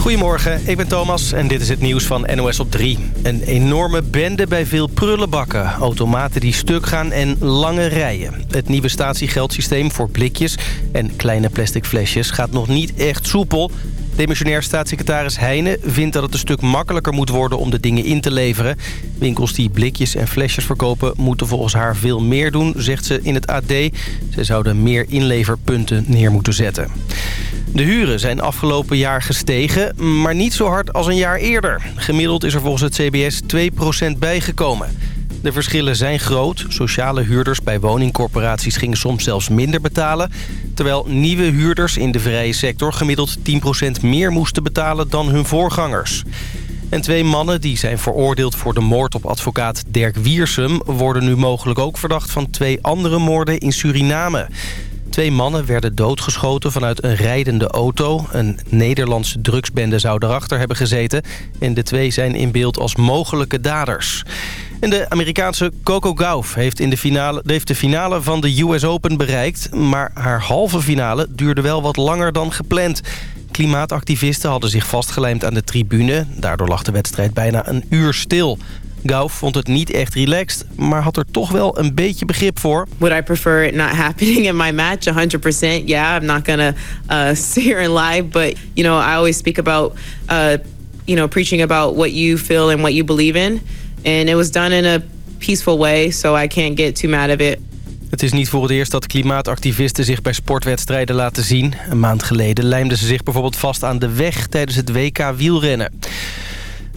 Goedemorgen, ik ben Thomas en dit is het nieuws van NOS op 3. Een enorme bende bij veel prullenbakken, automaten die stuk gaan en lange rijen. Het nieuwe statiegeldsysteem voor blikjes en kleine plastic flesjes gaat nog niet echt soepel. Demissionair staatssecretaris Heijnen vindt dat het een stuk makkelijker moet worden om de dingen in te leveren. Winkels die blikjes en flesjes verkopen moeten volgens haar veel meer doen, zegt ze in het AD. Ze zouden meer inleverpunten neer moeten zetten. De huren zijn afgelopen jaar gestegen, maar niet zo hard als een jaar eerder. Gemiddeld is er volgens het CBS 2% bijgekomen. De verschillen zijn groot. Sociale huurders bij woningcorporaties gingen soms zelfs minder betalen. Terwijl nieuwe huurders in de vrije sector gemiddeld 10% meer moesten betalen dan hun voorgangers. En twee mannen die zijn veroordeeld voor de moord op advocaat Dirk Wiersum... worden nu mogelijk ook verdacht van twee andere moorden in Suriname. Twee mannen werden doodgeschoten vanuit een rijdende auto. Een Nederlandse drugsbende zou erachter hebben gezeten. En de twee zijn in beeld als mogelijke daders. En de Amerikaanse Coco Gauff heeft, in de, finale, heeft de finale van de US Open bereikt. Maar haar halve finale duurde wel wat langer dan gepland. Klimaatactivisten hadden zich vastgelijmd aan de tribune. Daardoor lag de wedstrijd bijna een uur stil. Gauff vond het niet echt relaxed, maar had er toch wel een beetje begrip voor. Would I prefer it not happening in my match? 100%. Yeah, I'm not gonna uh, sit here and lie, but you know, I always speak about, uh, you know, preaching about what you feel and what you believe in, and it was done in a peaceful way, so I can't get too mad of it. Het is niet voor het eerst dat klimaatactivisten zich bij sportwedstrijden laten zien. Een maand geleden lijmden ze zich bijvoorbeeld vast aan de weg tijdens het WK wielrennen.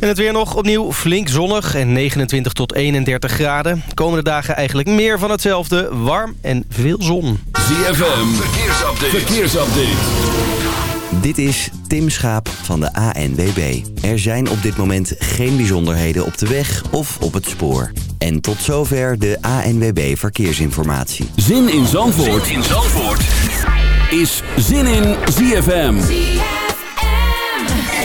En het weer nog opnieuw flink zonnig en 29 tot 31 graden. Komende dagen eigenlijk meer van hetzelfde. Warm en veel zon. ZFM, verkeersupdate. verkeersupdate. Dit is Tim Schaap van de ANWB. Er zijn op dit moment geen bijzonderheden op de weg of op het spoor. En tot zover de ANWB Verkeersinformatie. Zin in Zandvoort, zin in Zandvoort. is Zin in ZFM.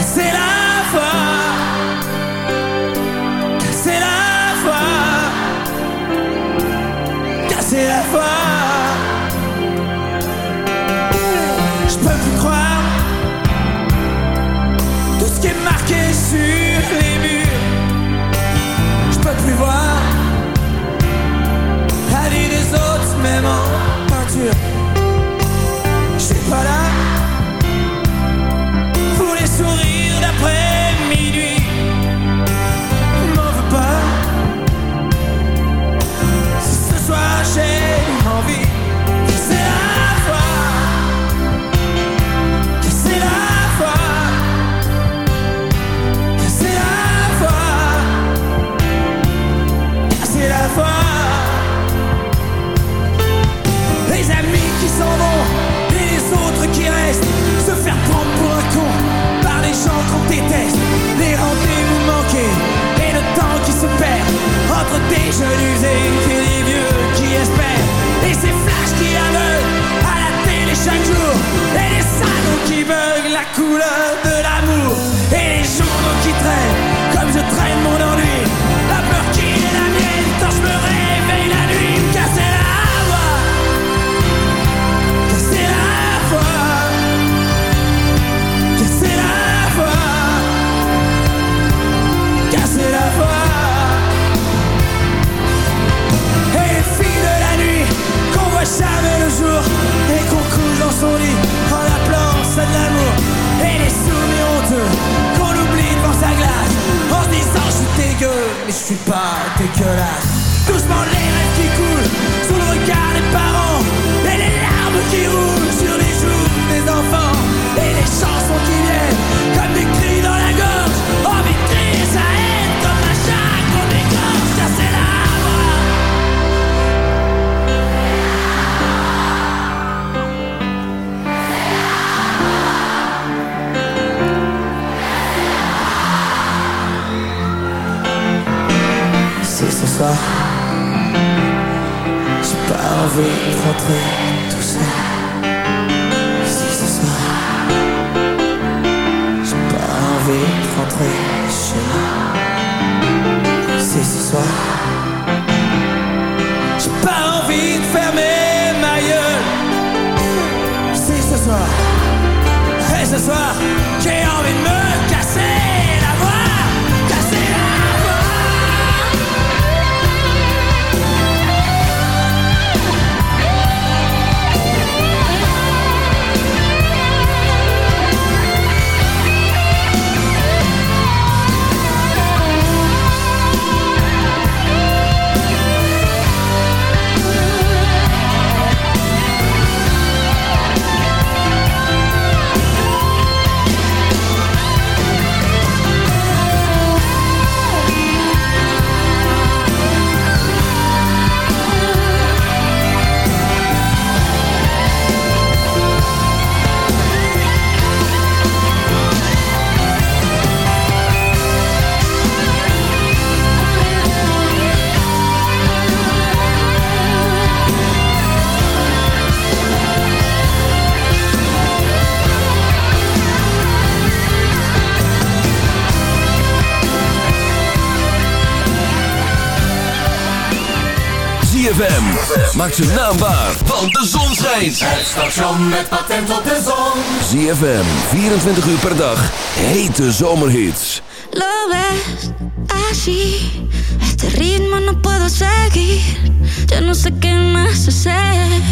c'est la foi, c'est la foi, c'est la. Entre des jeunes usés et les vieux qui espèrent. Et ces flashs qui aveuglent à la télé chaque jour. Et les salons qui veulent la couleur de l'amour. Et les journaux qui traînent comme je traîne mon ennui. Maak zijn naam waar, want de zon schijnt. Het station met patent op de zon. ZFM, 24 uur per dag. Hete zomerhits. Lo ves así, este ritmo no puedo seguir. Ya no sé qué más hacer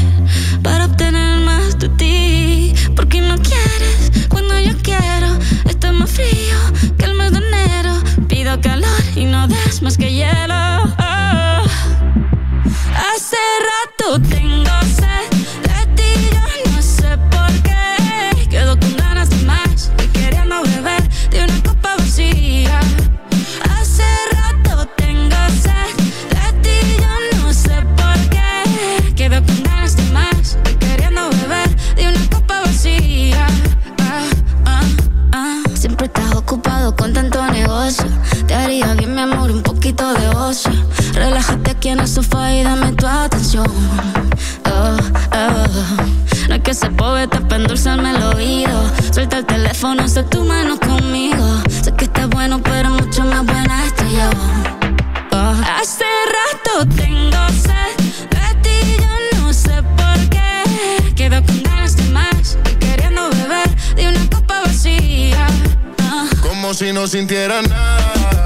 para obtener más de ti. Porque no quieres cuando yo quiero. Está más frío que el mes de enero. Pido calor y no des más que hielo. teléfono, usa tu mano conmigo. Sé que estás bueno, pero mucho más buena estoy yo. Oh. Hace rato tengo sed de ti, yo no sé por qué. Quedo con ganas de más queriendo beber de una copa vacía. Oh. Como si no sintiera nada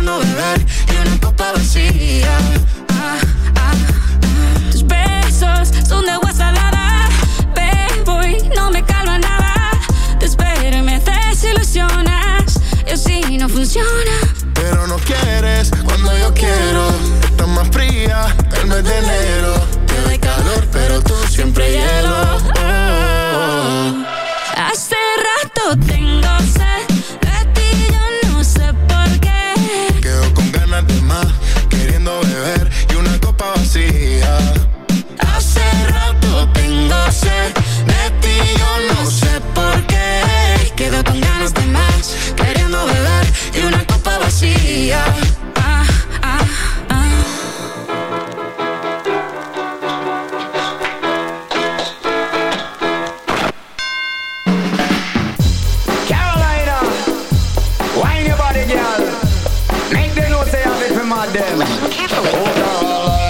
queriendo beber y una copa vacía. Ah, ah, ah. Tus besos son de agua salada. Ven, voy, no me calma nada. Te espero y me desilusionas. Y así no funciona. Pero no quieres cuando yo quiero. Estás más fría el mes de enero Outra hora.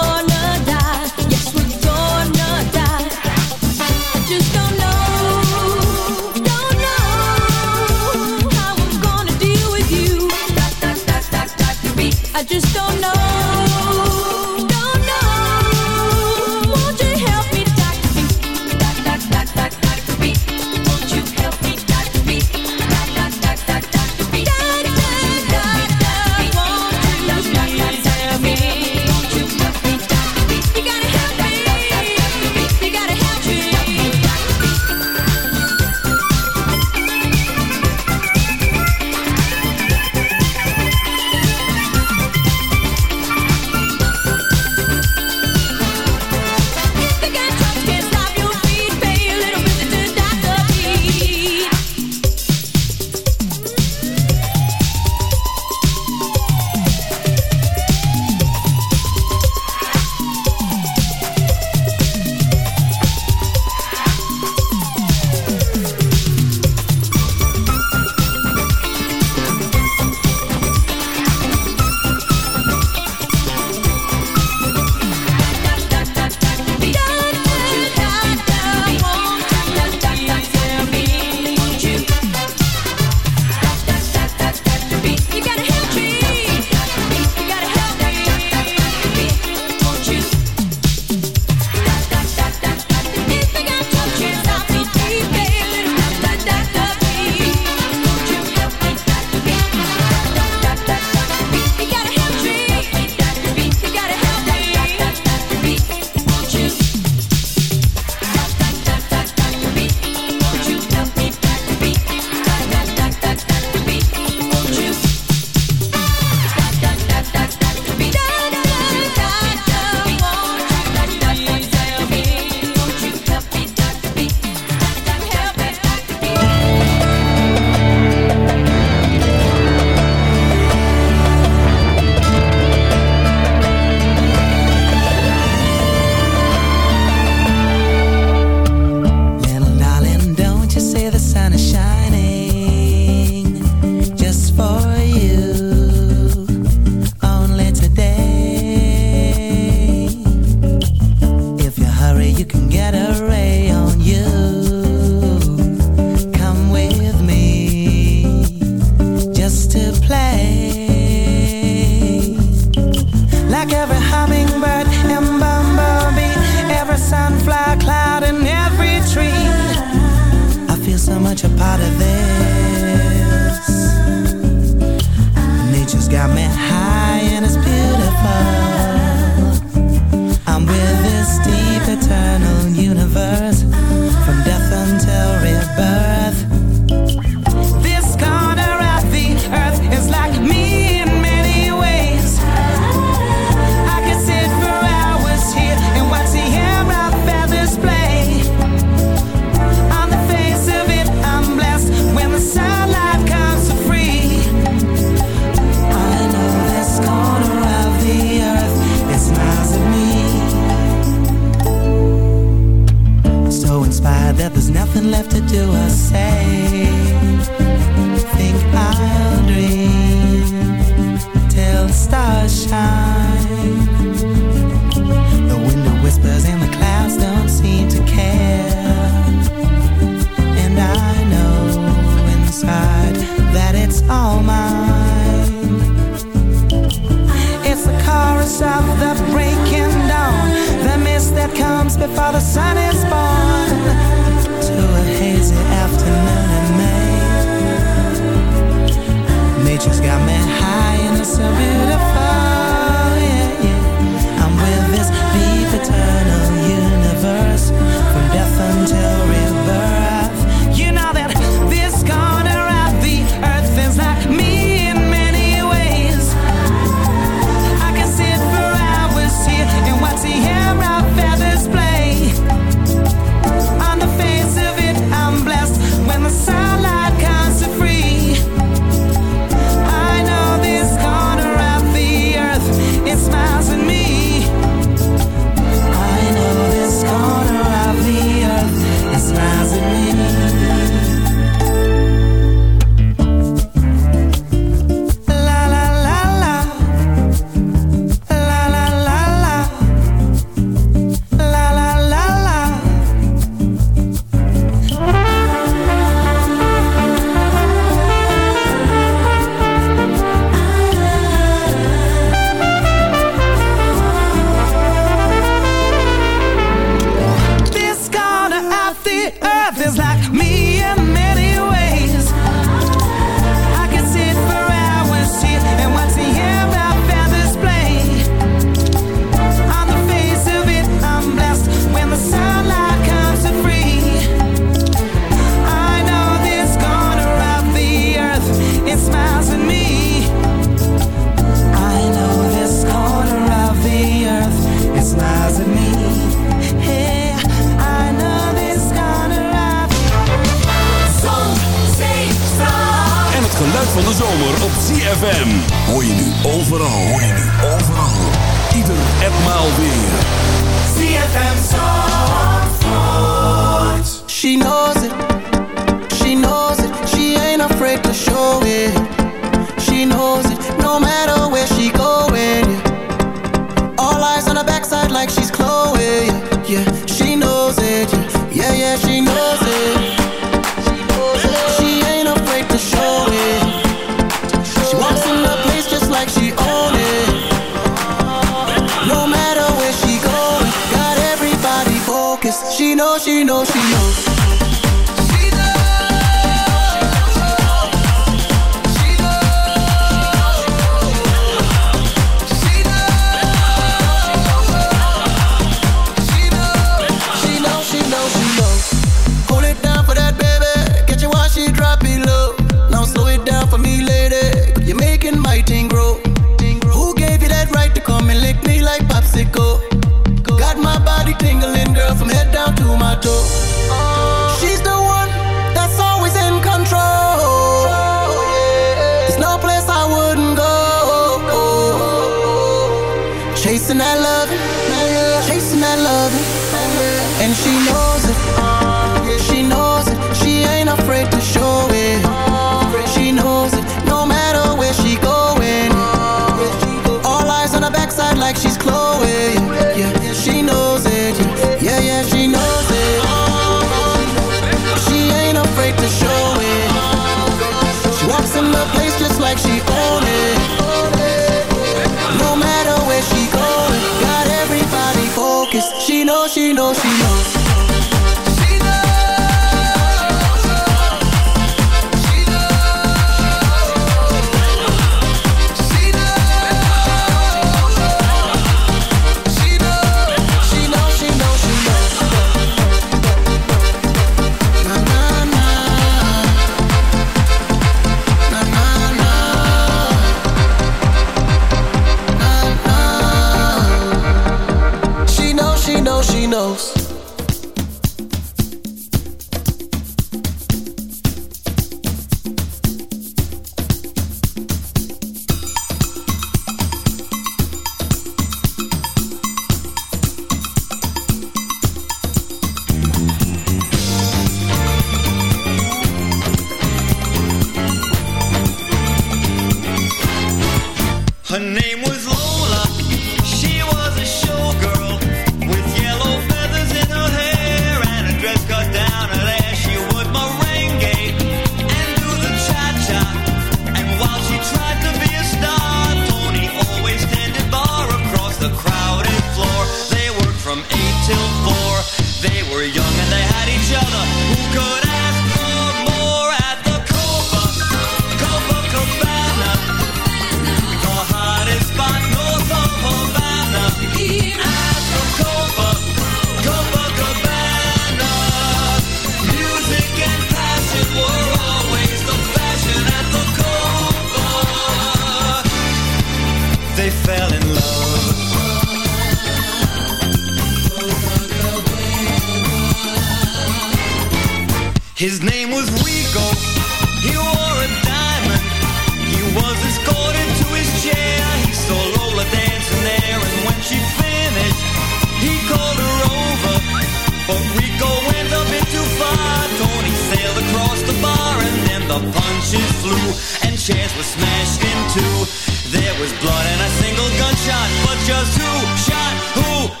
blood and a single gunshot. But just who shot who?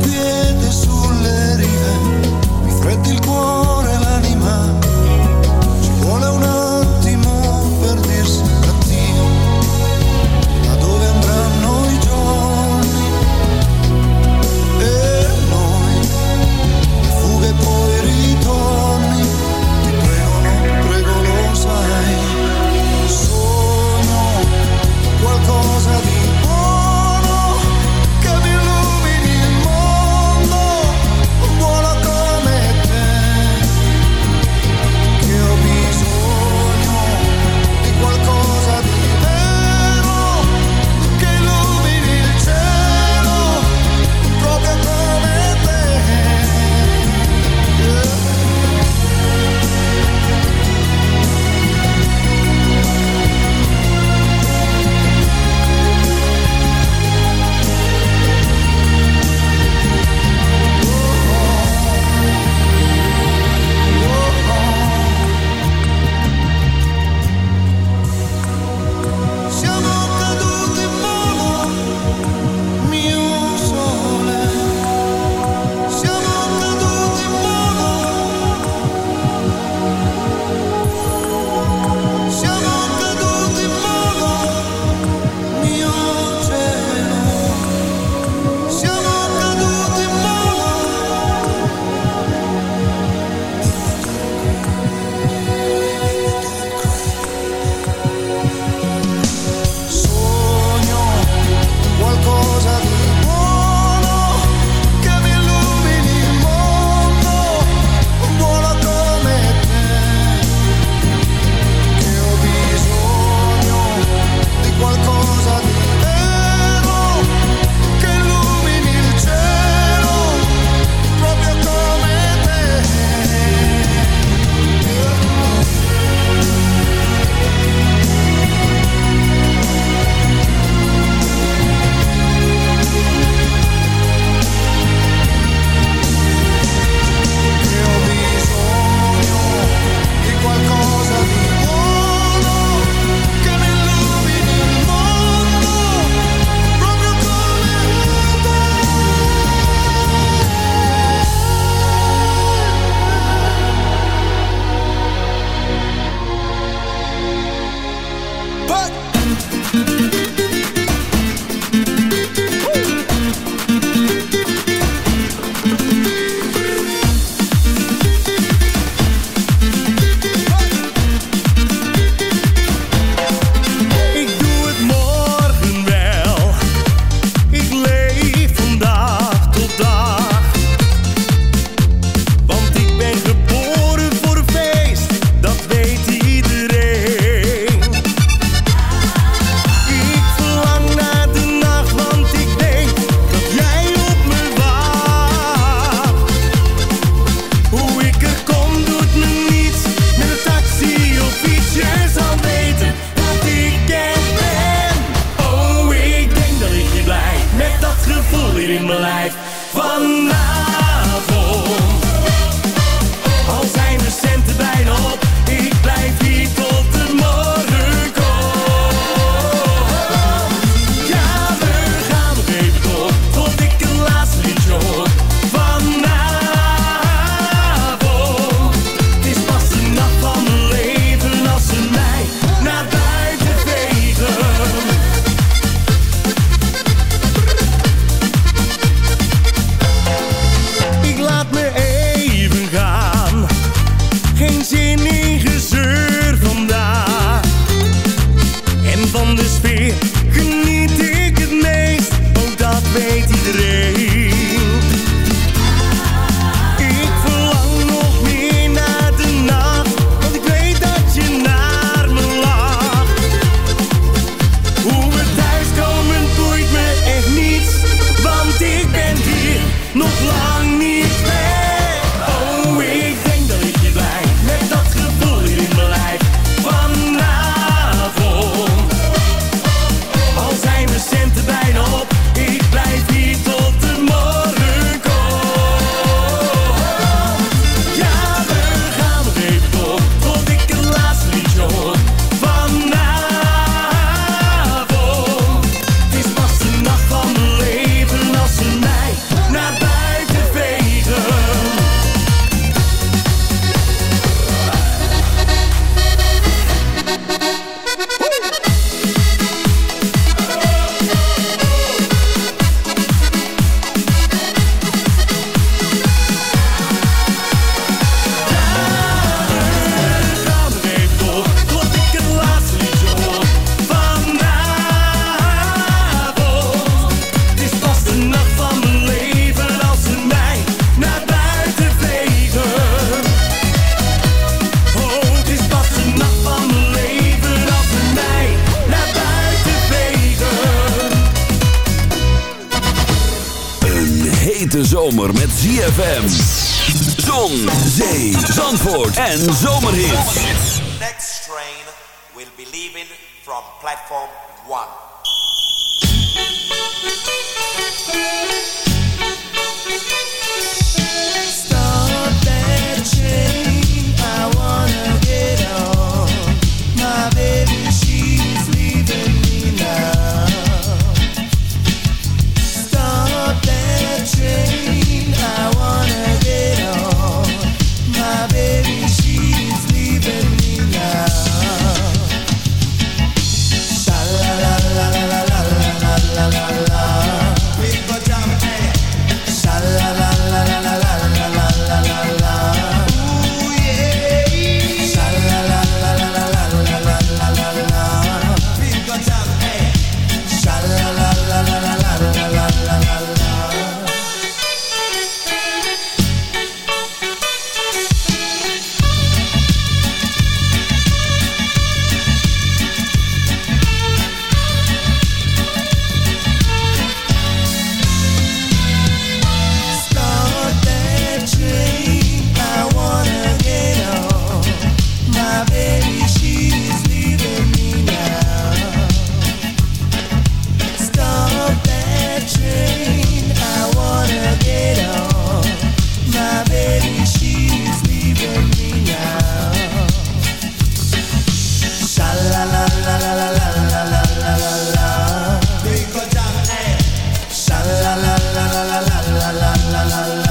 good zomer met ZFM. Zon, zee, zandvoort en zomerhit. Next train will be leaving from platform 1. la la.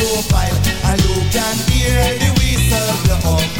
profile, and you can hear the whistle blow.